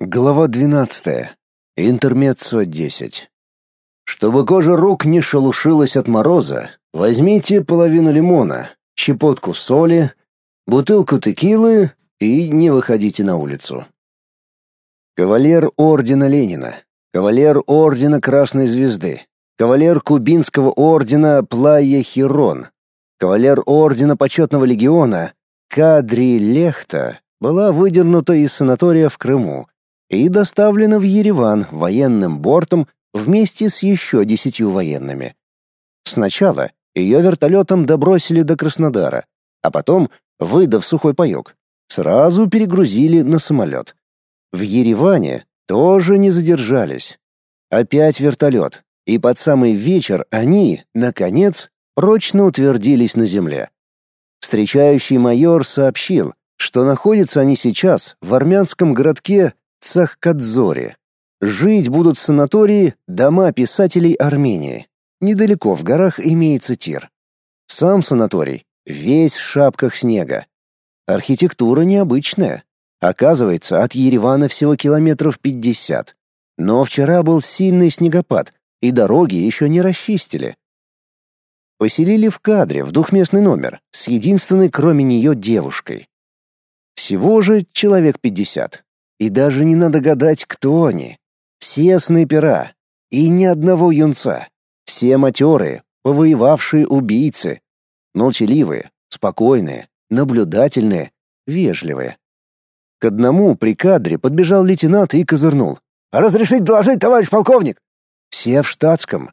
Глава 12. Интермеццо 10. Чтобы кожа рук не шелушилась от мороза, возьмите половину лимона, щепотку соли, бутылку текилы и не выходите на улицу. Кавалер ордена Ленина, кавалер ордена Красной звезды, кавалер кубинского ордена Плая Хирон, кавалер ордена почетного легиона Кадри Лехта была выдернута из санатория в Крыму и доставлена в Ереван военным бортом вместе с еще десятью военными. Сначала ее вертолетом добросили до Краснодара, а потом, выдав сухой паёк, сразу перегрузили на самолет. В Ереване тоже не задержались. Опять вертолет, и под самый вечер они, наконец, прочно утвердились на земле. Встречающий майор сообщил, что находятся они сейчас в армянском городке Цахкадзоре. Жить будут в санатории дома писателей Армении. Недалеко в горах имеется тир. Сам санаторий весь в шапках снега. Архитектура необычная. Оказывается, от Еревана всего километров пятьдесят. Но вчера был сильный снегопад, и дороги еще не расчистили. Поселили в кадре в двухместный номер с единственной кроме нее девушкой. Всего же человек пятьдесят. И даже не надо гадать, кто они. Все снайпера. И ни одного юнца. Все матерые, повоевавшие убийцы. Молчаливые, спокойные, наблюдательные, вежливые. К одному при кадре подбежал лейтенант и козырнул. «Разрешить доложить, товарищ полковник!» Все в штатском.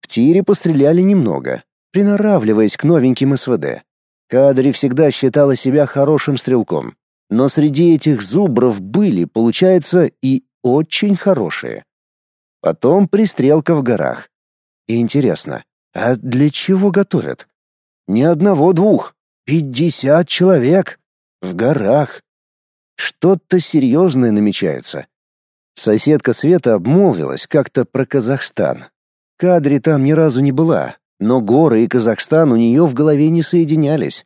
В тире постреляли немного, приноравливаясь к новеньким СВД. Кадри всегда считала себя хорошим стрелком. Но среди этих зубров были, получается, и очень хорошие. Потом пристрелка в горах. Интересно, а для чего готовят? Ни одного-двух, пятьдесят человек в горах. Что-то серьезное намечается. Соседка Света обмолвилась как-то про Казахстан. Кадри там ни разу не была, но горы и Казахстан у нее в голове не соединялись.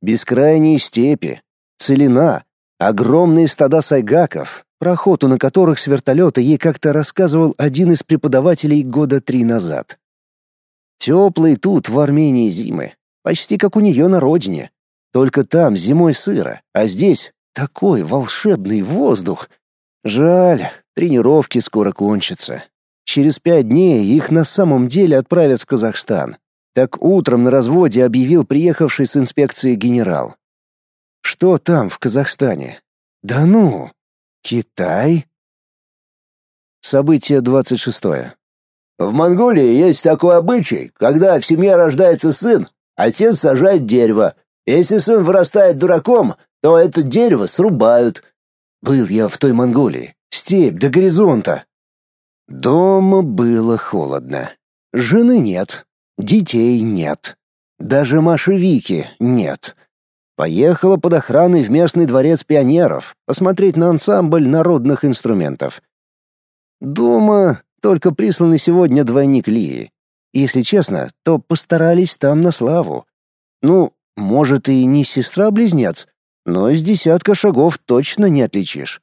Бескрайние степи, целина, огромные стада сайгаков, про охоту на которых с вертолета ей как-то рассказывал один из преподавателей года три назад. Теплые тут, в Армении, зимы, почти как у нее на родине. Только там зимой сыро, а здесь такой волшебный воздух. Жаль, тренировки скоро кончатся. Через пять дней их на самом деле отправят в Казахстан. Так утром на разводе объявил приехавший с инспекции генерал. Что там в Казахстане? Да ну, Китай? Событие 26. В Монголии есть такой обычай, когда в семье рождается сын, отец сажает дерево. Если сын вырастает дураком, то это дерево срубают. Был я в той Монголии, степь до горизонта. Дома было холодно. Жены нет, детей нет. Даже Маши Вики нет. Поехала под охраной в местный дворец пионеров посмотреть на ансамбль народных инструментов. Дома только присланный сегодня двойник Лии. Если честно, то постарались там на славу. Ну, может и не сестра-близнец, но из десятка шагов точно не отличишь.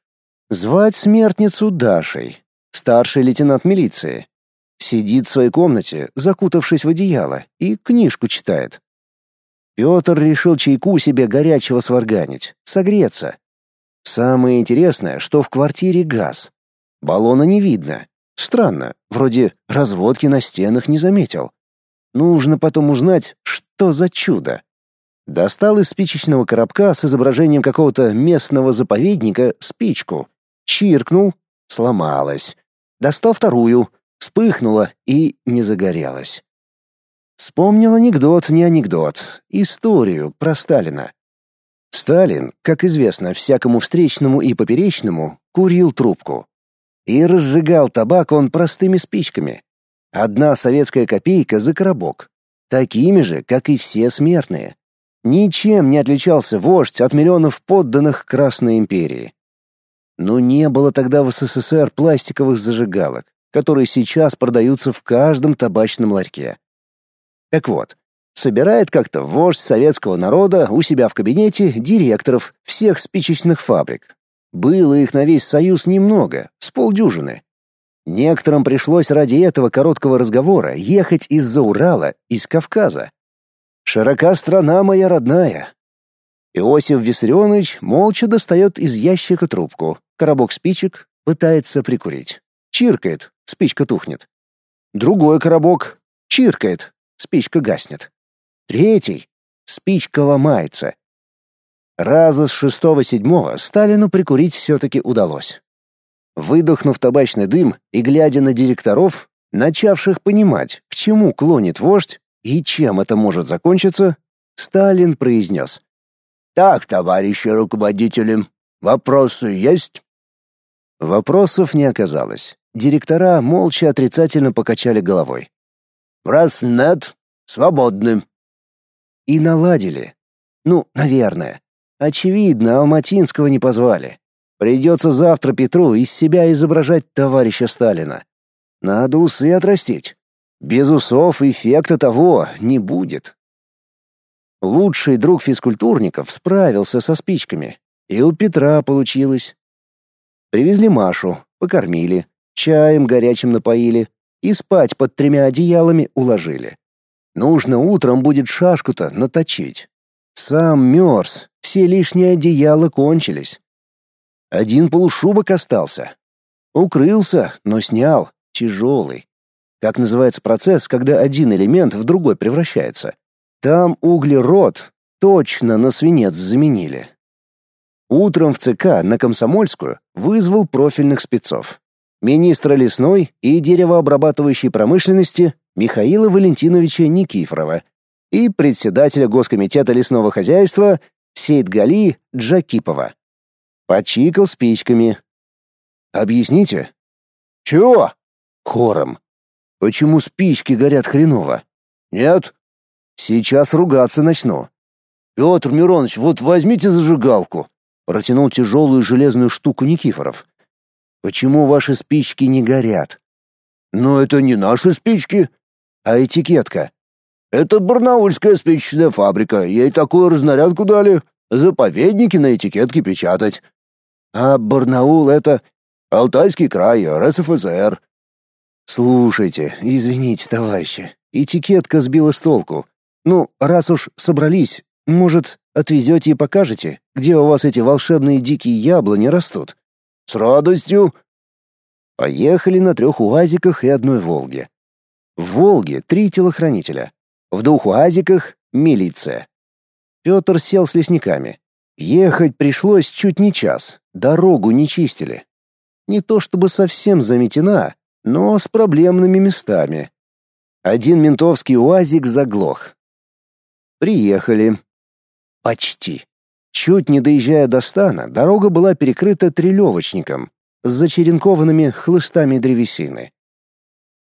Звать смертницу Дашей, старший лейтенант милиции. Сидит в своей комнате, закутавшись в одеяло, и книжку читает. Петр решил чайку себе горячего сварганить, согреться. Самое интересное, что в квартире газ. Баллона не видно. Странно, вроде разводки на стенах не заметил. Нужно потом узнать, что за чудо. Достал из спичечного коробка с изображением какого-то местного заповедника спичку. Чиркнул, сломалась. Достал вторую, вспыхнула и не загорелась. Вспомнил анекдот, не анекдот, историю про Сталина. Сталин, как известно всякому встречному и поперечному, курил трубку. И разжигал табак он простыми спичками. Одна советская копейка за коробок. Такими же, как и все смертные. Ничем не отличался вождь от миллионов подданных Красной империи. Но не было тогда в СССР пластиковых зажигалок, которые сейчас продаются в каждом табачном ларьке. Так вот, собирает как-то вождь советского народа у себя в кабинете директоров всех спичечных фабрик. Было их на весь Союз немного, с полдюжины. Некоторым пришлось ради этого короткого разговора ехать из-за Урала, из Кавказа. Широка страна моя родная. Иосиф Виссарионович молча достает из ящика трубку, коробок спичек, пытается прикурить. Чиркает, спичка тухнет. Другой коробок. Чиркает, спичка гаснет. Третий. Спичка ломается. Раза с шестого-седьмого Сталину прикурить все-таки удалось. Выдохнув табачный дым и глядя на директоров, начавших понимать, к чему клонит вождь и чем это может закончиться, Сталин произнес. «Так, товарищи руководители, вопросы есть?» Вопросов не оказалось. Директора молча отрицательно покачали головой. «Раз нет, свободны». И наладили. Ну, наверное. Очевидно, Алматинского не позвали. Придется завтра Петру из себя изображать товарища Сталина. Надо усы отрастить. Без усов эффекта того не будет. Лучший друг физкультурников справился со спичками. И у Петра получилось. Привезли Машу, покормили, чаем горячим напоили и спать под тремя одеялами уложили. Нужно утром будет шашку-то наточить. Сам мерз, все лишние одеяла кончились. Один полушубок остался. Укрылся, но снял, тяжелый. Как называется процесс, когда один элемент в другой превращается? Там углерод точно на свинец заменили. Утром в ЦК на Комсомольскую вызвал профильных спецов. Министра лесной и деревообрабатывающей промышленности Михаила Валентиновича Никифорова и председателя Госкомитета лесного хозяйства Сейдгали Джакипова. Почикал спичками. «Объясните?» «Чего?» Хором. «Почему спички горят хреново?» «Нет». «Сейчас ругаться начну». «Петр Миронович, вот возьмите зажигалку». Протянул тяжелую железную штуку Никифоров. «Почему ваши спички не горят?» «Но это не наши спички». «А этикетка?» «Это барнаульская спичечная фабрика. Ей такую разнарядку дали. Заповедники на этикетке печатать. А Барнаул — это Алтайский край, РСФСР. Слушайте, извините, товарищи, этикетка сбила с толку. Ну, раз уж собрались, может, отвезете и покажете, где у вас эти волшебные дикие яблони растут? С радостью. Поехали на трех УАЗиках и одной Волге. В Волге три телохранителя. В двух УАЗиках — милиция. Петр сел с лесниками. Ехать пришлось чуть не час, дорогу не чистили. Не то чтобы совсем заметена, но с проблемными местами. Один ментовский УАЗик заглох. Приехали. Почти. Чуть не доезжая до стана, дорога была перекрыта трелевочником с зачеренкованными хлыстами древесины.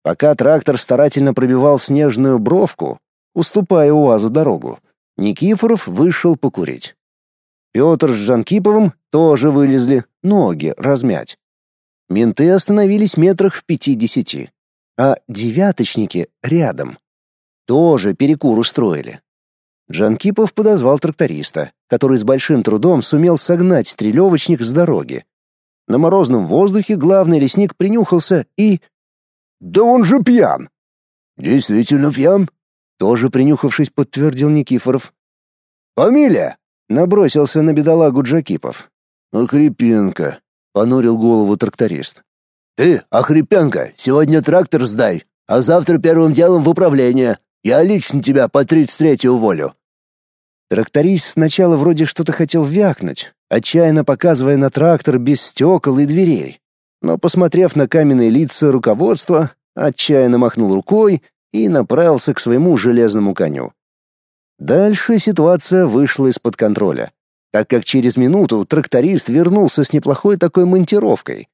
Пока трактор старательно пробивал снежную бровку, уступая УАЗу дорогу, Никифоров вышел покурить. Петр с Жанкиповым тоже вылезли, ноги размять. Менты остановились метрах в пятидесяти, а девяточники рядом. Тоже перекур устроили. Джанкипов подозвал тракториста, который с большим трудом сумел согнать стрелевочник с дороги. На морозном воздухе главный лесник принюхался и... «Да он же пьян!» «Действительно пьян?» Тоже принюхавшись, подтвердил Никифоров. «Фамилия?» Набросился на бедолагу Джакипов. «Охрипенко», — понурил голову тракторист. «Ты, Охрипенко, сегодня трактор сдай, а завтра первым делом в управление. Я лично тебя по тридцать третью уволю». Тракторист сначала вроде что-то хотел вякнуть, отчаянно показывая на трактор без стекол и дверей. Но, посмотрев на каменные лица руководства, отчаянно махнул рукой и направился к своему железному коню. Дальше ситуация вышла из-под контроля, так как через минуту тракторист вернулся с неплохой такой монтировкой.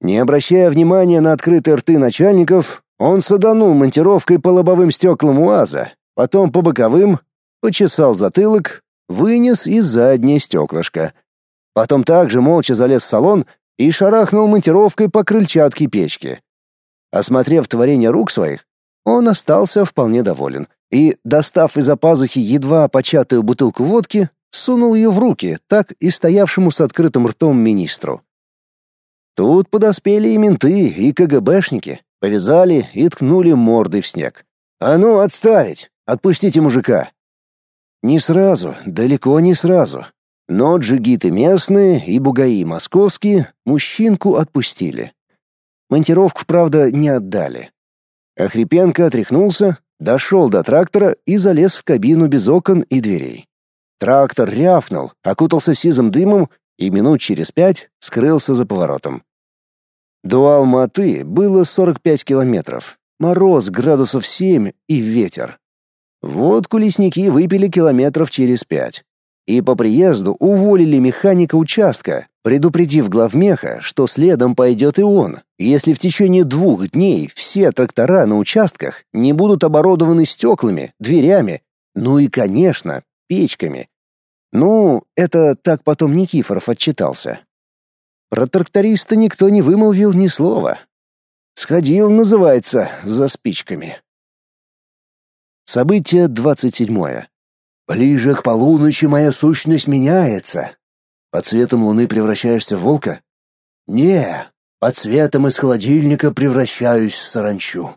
Не обращая внимания на открытые рты начальников, он саданул монтировкой по лобовым стеклам УАЗа, потом по боковым, почесал затылок, вынес и заднее стеклышко. Потом также молча залез в салон и шарахнул монтировкой по крыльчатке печки. Осмотрев творение рук своих, он остался вполне доволен и, достав из-за пазухи едва початую бутылку водки, сунул ее в руки, так и стоявшему с открытым ртом министру. Тут подоспели и менты, и КГБшники, повязали и ткнули мордой в снег. «А ну, отставить! Отпустите мужика!» Не сразу, далеко не сразу. Но джигиты местные и бугаи московские мужчинку отпустили. Монтировку, правда, не отдали. Охрипенко отряхнулся, дошел до трактора и залез в кабину без окон и дверей. Трактор рявкнул, окутался сизым дымом и минут через пять скрылся за поворотом. До Алматы было 45 километров. Мороз градусов 7 и ветер. Водку лесники выпили километров через пять. И по приезду уволили механика участка, предупредив главмеха, что следом пойдет и он, если в течение двух дней все трактора на участках не будут оборудованы стеклами, дверями, ну и, конечно, печками. Ну, это так потом Никифоров отчитался. Про тракториста никто не вымолвил ни слова. Сходил, называется, за спичками. Событие двадцать седьмое. Ближе к полуночи моя сущность меняется. Под цветом луны превращаешься в волка? Не, под цветом из холодильника превращаюсь в саранчу.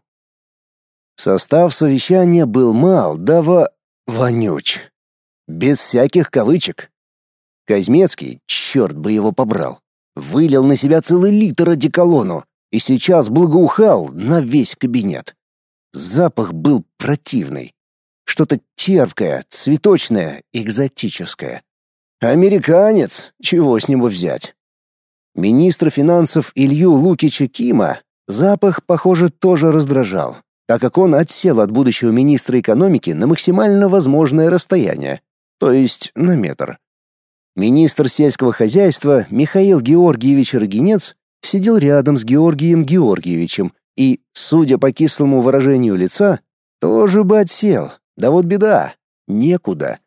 Состав совещания был мал, да во... вонюч. Без всяких кавычек. Казмецкий, черт бы его побрал, вылил на себя целый литр одеколону и сейчас благоухал на весь кабинет. Запах был противный. Что-то терпкое, цветочное, экзотическое. Американец, чего с него взять? Министра финансов Илью Лукича Кима запах, похоже, тоже раздражал, так как он отсел от будущего министра экономики на максимально возможное расстояние, то есть на метр. Министр сельского хозяйства Михаил Георгиевич Рогинец сидел рядом с Георгием Георгиевичем и, судя по кислому выражению лица, тоже бы отсел, да вот беда, некуда.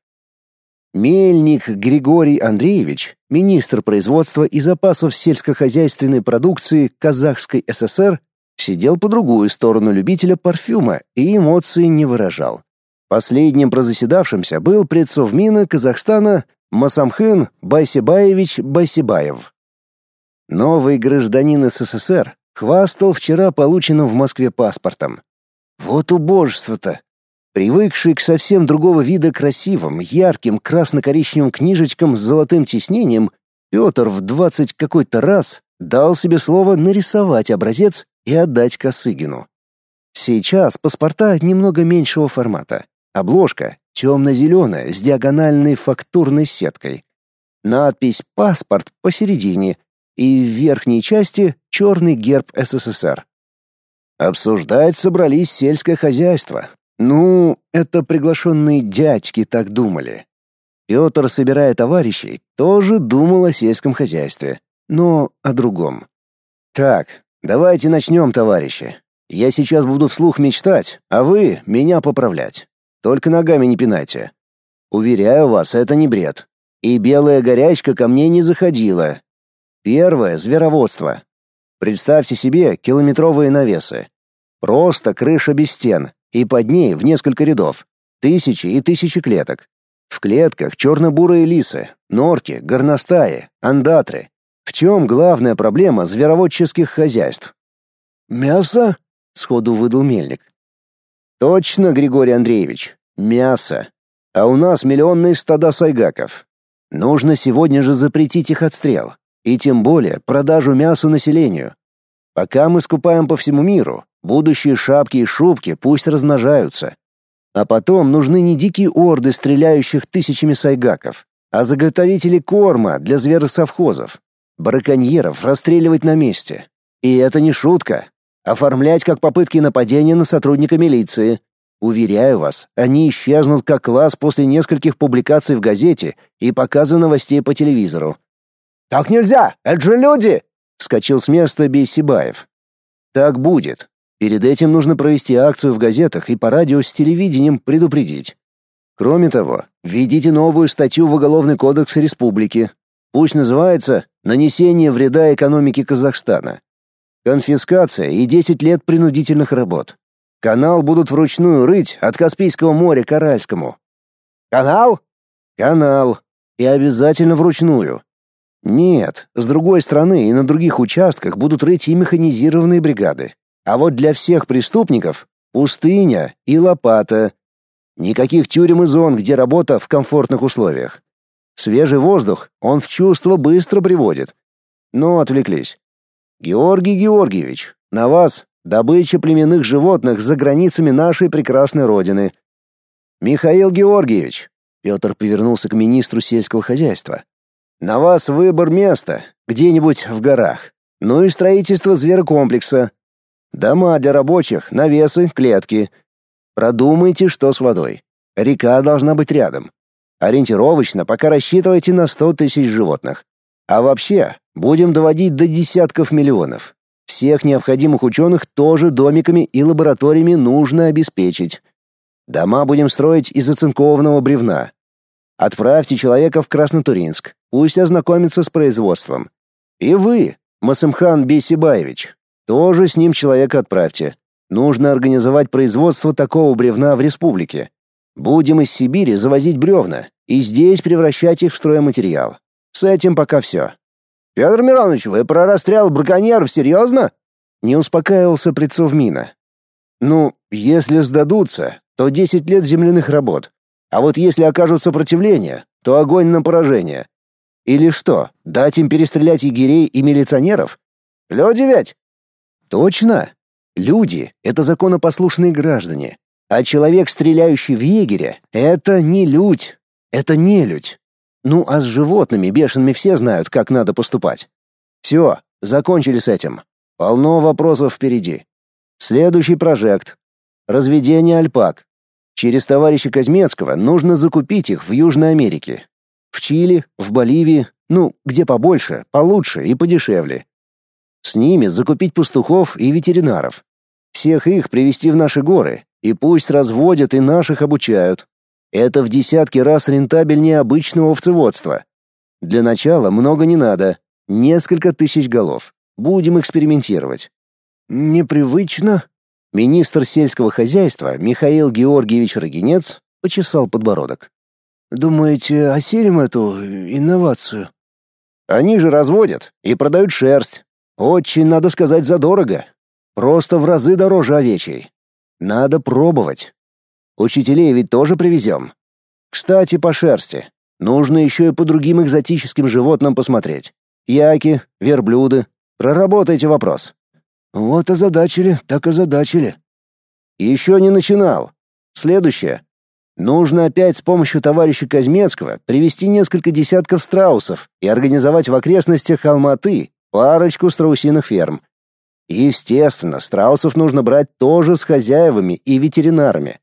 Мельник Григорий Андреевич, министр производства и запасов сельскохозяйственной продукции Казахской ССР, сидел по другую сторону любителя парфюма и эмоций не выражал. Последним прозаседавшимся был предсовмина Казахстана Масамхын Байсибаевич Байсибаев. Новый гражданин СССР хвастал вчера полученным в Москве паспортом. Вот убожество-то, Привыкший к совсем другого вида красивым, ярким красно-коричневым книжечкам с золотым тиснением, Петр в двадцать какой-то раз дал себе слово нарисовать образец и отдать Косыгину. Сейчас паспорта немного меньшего формата. Обложка темно-зеленая с диагональной фактурной сеткой. Надпись «Паспорт» посередине и в верхней части черный герб СССР. Обсуждать собрались сельское хозяйство, ну, это приглашенные дядьки так думали. Петр, собирая товарищей, тоже думал о сельском хозяйстве, но о другом. Так, давайте начнем, товарищи. Я сейчас буду вслух мечтать, а вы меня поправлять. Только ногами не пинайте. Уверяю вас, это не бред. И белая горячка ко мне не заходила. Первое звероводство. Представьте себе километровые навесы. Просто крыша без стен, и под ней в несколько рядов тысячи и тысячи клеток. В клетках черно-бурые лисы, норки, горностаи, андатры. В чем главная проблема звероводческих хозяйств? «Мясо?» — сходу выдал мельник. «Точно, Григорий Андреевич, мясо. А у нас миллионные стада сайгаков. Нужно сегодня же запретить их отстрел, и тем более продажу мясу населению. Пока мы скупаем по всему миру, Будущие шапки и шубки пусть размножаются. А потом нужны не дикие орды стреляющих тысячами сайгаков, а заготовители корма для зверосовхозов. Браконьеров расстреливать на месте. И это не шутка. Оформлять как попытки нападения на сотрудника милиции. Уверяю вас, они исчезнут как класс после нескольких публикаций в газете и показа новостей по телевизору. «Так нельзя! Это же люди!» — вскочил с места Бейсибаев. «Так будет. Перед этим нужно провести акцию в газетах и по радио с телевидением предупредить. Кроме того, введите новую статью в Уголовный кодекс республики. Пусть называется «Нанесение вреда экономике Казахстана». Конфискация и 10 лет принудительных работ. Канал будут вручную рыть от Каспийского моря к Аральскому. Канал? Канал. И обязательно вручную. Нет, с другой стороны и на других участках будут рыть и механизированные бригады. А вот для всех преступников — пустыня и лопата. Никаких тюрем и зон, где работа в комфортных условиях. Свежий воздух он в чувство быстро приводит. Но отвлеклись. Георгий Георгиевич, на вас добыча племенных животных за границами нашей прекрасной родины. Михаил Георгиевич, Петр повернулся к министру сельского хозяйства. На вас выбор места, где-нибудь в горах. Ну и строительство зверокомплекса. Дома для рабочих, навесы, клетки. Продумайте, что с водой. Река должна быть рядом. Ориентировочно пока рассчитывайте на 100 тысяч животных. А вообще, будем доводить до десятков миллионов. Всех необходимых ученых тоже домиками и лабораториями нужно обеспечить. Дома будем строить из оцинкованного бревна. Отправьте человека в Краснотуринск, пусть ознакомится с производством. И вы, Масымхан Бейсибаевич, тоже с ним человека отправьте. Нужно организовать производство такого бревна в республике. Будем из Сибири завозить бревна и здесь превращать их в стройматериал. С этим пока все. Петр Миронович, вы про расстрел браконьеров серьезно? Не успокаивался Прицов Мина. Ну, если сдадутся, то 10 лет земляных работ. А вот если окажут сопротивление, то огонь на поражение. Или что, дать им перестрелять егерей и милиционеров? Люди ведь? Точно. Люди — это законопослушные граждане. А человек, стреляющий в егеря, это не людь, это не людь. Ну а с животными бешеными все знают, как надо поступать. Все, закончили с этим. Полно вопросов впереди. Следующий прожект. Разведение альпак. Через товарища Казмецкого нужно закупить их в Южной Америке. В Чили, в Боливии, ну, где побольше, получше и подешевле. С ними закупить пастухов и ветеринаров. Всех их привести в наши горы, и пусть разводят и наших обучают. Это в десятки раз рентабельнее обычного овцеводства. Для начала много не надо. Несколько тысяч голов. Будем экспериментировать. Непривычно. Министр сельского хозяйства Михаил Георгиевич Рогинец почесал подбородок. Думаете, осилим эту инновацию? Они же разводят и продают шерсть. Очень, надо сказать, задорого. Просто в разы дороже овечьей. Надо пробовать. Учителей ведь тоже привезем. Кстати, по шерсти. Нужно еще и по другим экзотическим животным посмотреть. Яки, верблюды. Проработайте вопрос. Вот озадачили, так озадачили. Еще не начинал. Следующее. Нужно опять с помощью товарища Казмецкого привести несколько десятков страусов и организовать в окрестностях Алматы парочку страусиных ферм. Естественно, страусов нужно брать тоже с хозяевами и ветеринарами.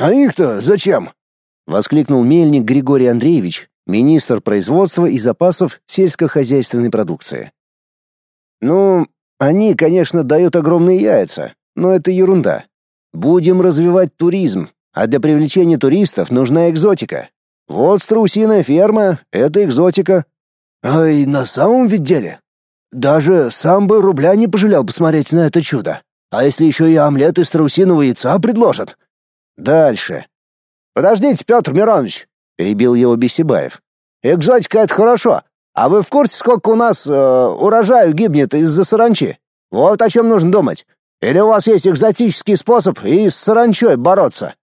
А их-то зачем? воскликнул мельник Григорий Андреевич, министр производства и запасов сельскохозяйственной продукции. Ну, они, конечно, дают огромные яйца, но это ерунда. Будем развивать туризм, а для привлечения туристов нужна экзотика. Вот страусиная ферма это экзотика. Ай, на самом ведь деле даже сам бы рубля не пожалел посмотреть на это чудо. А если еще и омлет из страусиного яйца предложат? Дальше. Подождите, Петр Миронович, перебил его Бесибаев. Экзотика это хорошо. А вы в курсе, сколько у нас э, урожаю гибнет из-за саранчи? Вот о чем нужно думать. Или у вас есть экзотический способ и с саранчой бороться?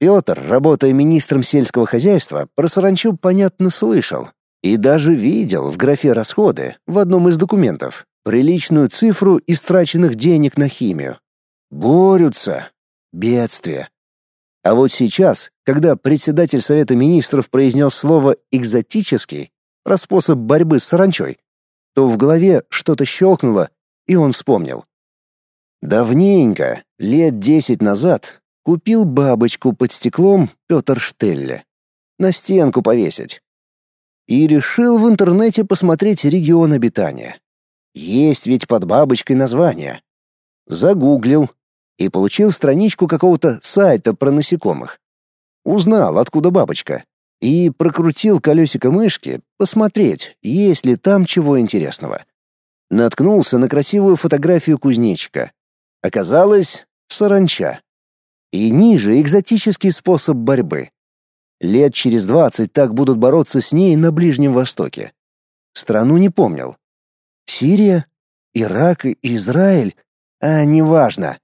Петр, работая министром сельского хозяйства, про саранчу понятно слышал, и даже видел в графе «Расходы» в одном из документов приличную цифру истраченных денег на химию. Борются. Бедствие. А вот сейчас, когда председатель Совета Министров произнес слово «экзотический» про способ борьбы с саранчой, то в голове что-то щелкнуло, и он вспомнил. Давненько, лет десять назад, купил бабочку под стеклом Петр Штелле. На стенку повесить и решил в интернете посмотреть регион обитания. Есть ведь под бабочкой название. Загуглил и получил страничку какого-то сайта про насекомых. Узнал, откуда бабочка, и прокрутил колесико мышки, посмотреть, есть ли там чего интересного. Наткнулся на красивую фотографию кузнечика. Оказалось, саранча. И ниже экзотический способ борьбы. Лет через двадцать так будут бороться с ней на Ближнем Востоке. Страну не помнил. Сирия? Ирак и Израиль? А, неважно.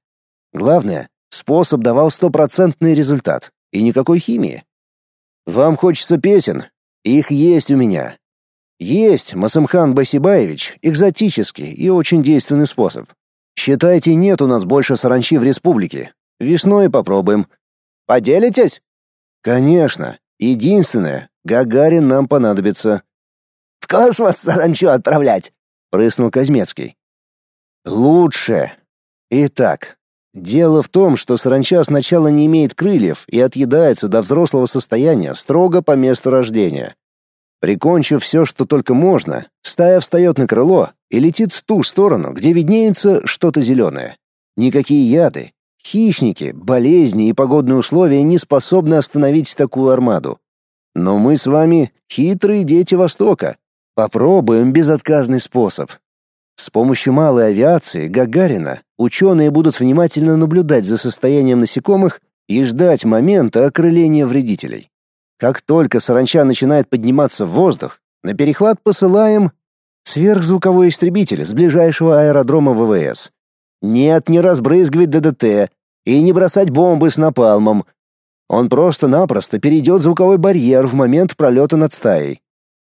Главное, способ давал стопроцентный результат. И никакой химии. Вам хочется песен? Их есть у меня. Есть, Масымхан Басибаевич, экзотический и очень действенный способ. Считайте, нет у нас больше саранчи в республике. Весной попробуем. Поделитесь? Конечно. Единственное, Гагарин нам понадобится. В космос саранчу отправлять, прыснул Казмецкий. Лучше. Итак, дело в том, что саранча сначала не имеет крыльев и отъедается до взрослого состояния строго по месту рождения. Прикончив все, что только можно, стая встает на крыло и летит в ту сторону, где виднеется что-то зеленое. Никакие яды, хищники, болезни и погодные условия не способны остановить такую армаду. Но мы с вами хитрые дети Востока. Попробуем безотказный способ. С помощью малой авиации Гагарина ученые будут внимательно наблюдать за состоянием насекомых и ждать момента окрыления вредителей. Как только саранча начинает подниматься в воздух, на перехват посылаем сверхзвуковой истребитель с ближайшего аэродрома ВВС. Нет, не разбрызгивать ДДТ и не бросать бомбы с напалмом. Он просто-напросто перейдет звуковой барьер в момент пролета над стаей.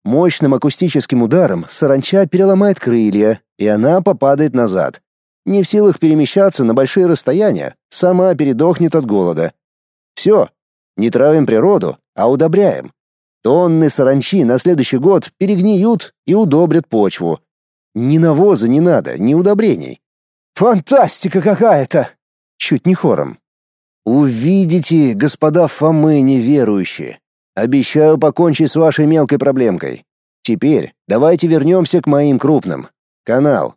Мощным акустическим ударом саранча переломает крылья, и она попадает назад. Не в силах перемещаться на большие расстояния, сама передохнет от голода. Все, не травим природу, а удобряем. Тонны саранчи на следующий год перегниют и удобрят почву. Ни навоза не надо, ни удобрений. Фантастика какая-то! Чуть не хором. Увидите, господа Фомы неверующие. Обещаю покончить с вашей мелкой проблемкой. Теперь давайте вернемся к моим крупным. Канал,